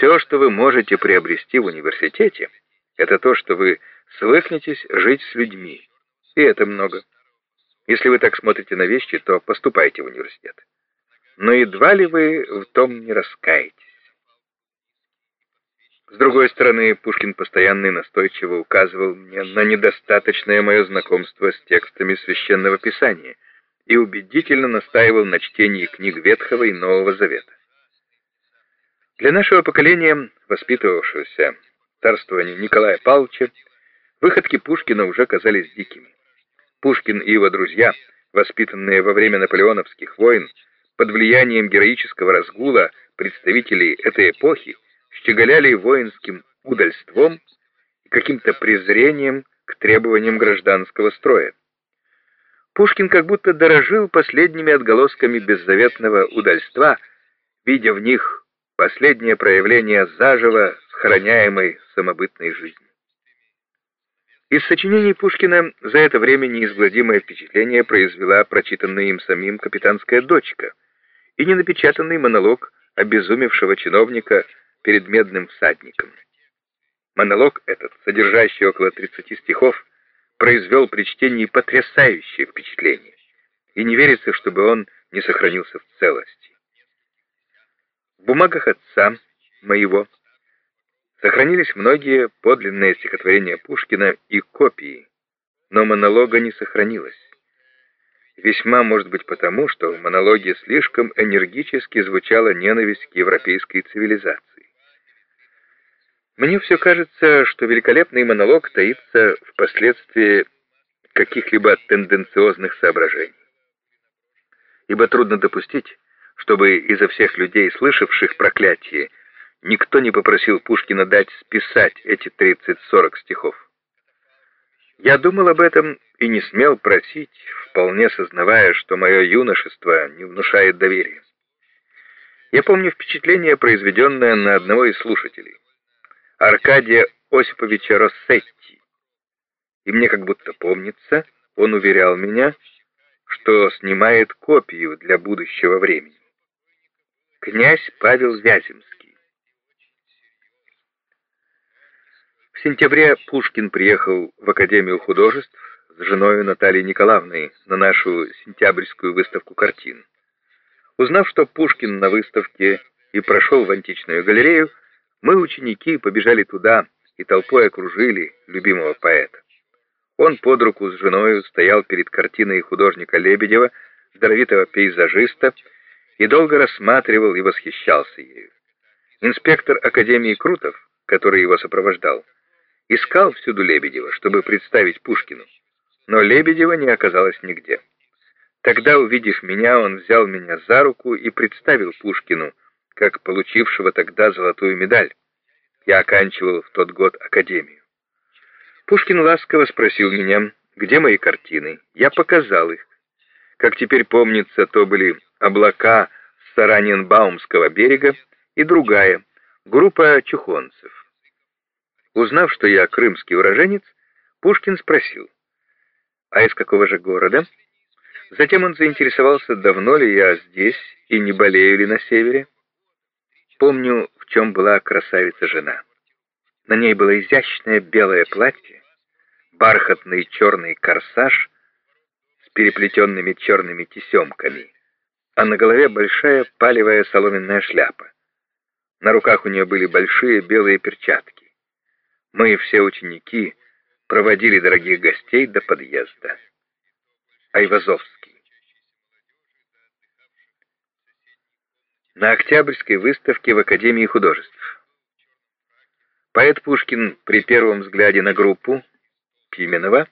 Все, что вы можете приобрести в университете, это то, что вы свыкнетесь жить с людьми. И это много. Если вы так смотрите на вещи, то поступайте в университет. Но едва ли вы в том не раскаетесь. С другой стороны, Пушкин постоянно и настойчиво указывал мне на недостаточное мое знакомство с текстами Священного Писания и убедительно настаивал на чтении книг Ветхого и Нового Завета. Для нашего поколения, воспитывавшегося в царствовании Николая Павловича, выходки Пушкина уже казались дикими. Пушкин и его друзья, воспитанные во время наполеоновских войн, под влиянием героического разгула представителей этой эпохи, щеголяли воинским удальством и каким-то презрением к требованиям гражданского строя. Пушкин как будто дорожил последними отголосками беззаветного удальства, видя в них последнее проявление заживо сохраняемой самобытной жизни. Из сочинений Пушкина за это время неизгладимое впечатление произвела прочитанная им самим «Капитанская дочка» и ненапечатанный монолог обезумевшего чиновника перед медным всадником. Монолог этот, содержащий около 30 стихов, произвел при чтении потрясающее впечатление, и не верится, чтобы он не сохранился в целости. В бумагах отца моего сохранились многие подлинные стихотворения Пушкина и копии, но монолога не сохранилось. Весьма может быть потому, что в монологе слишком энергически звучала ненависть к европейской цивилизации. Мне все кажется, что великолепный монолог таится впоследствии каких-либо тенденциозных соображений. Ибо трудно допустить, чтобы изо всех людей, слышавших проклятие, никто не попросил Пушкина дать списать эти 30-40 стихов. Я думал об этом и не смел просить, вполне сознавая, что мое юношество не внушает доверия. Я помню впечатление, произведенное на одного из слушателей. Аркадия Осиповича Россетти. И мне как будто помнится, он уверял меня, что снимает копию для будущего времени. Князь Павел Вяземский. В сентябре Пушкин приехал в Академию художеств с женой Натальей Николаевной на нашу сентябрьскую выставку картин. Узнав, что Пушкин на выставке и прошел в античную галерею, мы, ученики, побежали туда и толпой окружили любимого поэта. Он под руку с женой стоял перед картиной художника Лебедева, здоровитого пейзажиста, и долго рассматривал и восхищался ею. Инспектор Академии Крутов, который его сопровождал, искал всюду Лебедева, чтобы представить Пушкину, но Лебедева не оказалось нигде. Тогда, увидев меня, он взял меня за руку и представил Пушкину, как получившего тогда золотую медаль. Я оканчивал в тот год академию. Пушкин ласково спросил меня, где мои картины. Я показал их. Как теперь помнится, то были облака с Сараненбаумского берега и другая, группа чухонцев. Узнав, что я крымский уроженец, Пушкин спросил, а из какого же города? Затем он заинтересовался, давно ли я здесь и не болею ли на севере. Помню, в чем была красавица-жена. На ней было изящное белое платье, бархатный черный корсаж с переплетенными черными тесемками, а на голове большая палевая соломенная шляпа. На руках у нее были большие белые перчатки. Мы, все ученики, проводили дорогих гостей до подъезда. Айвазовский. на Октябрьской выставке в Академии художеств. Поэт Пушкин при первом взгляде на группу Пименова,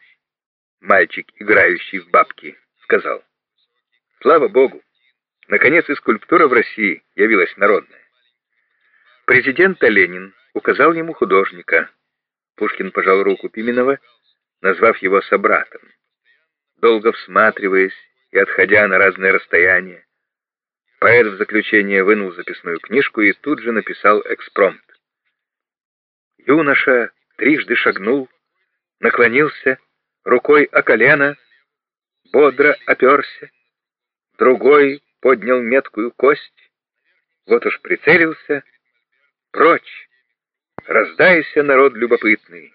мальчик, играющий в бабки, сказал, «Слава Богу! Наконец и скульптура в России явилась народная». Президент Ленин указал ему художника. Пушкин пожал руку Пименова, назвав его собратом. Долго всматриваясь и отходя на разные расстояния, Поэт в заключение вынул записную книжку и тут же написал экспромт. Юноша трижды шагнул, наклонился, рукой о колено, бодро оперся, другой поднял меткую кость, вот уж прицелился, Прочь! Раздайся, народ любопытный!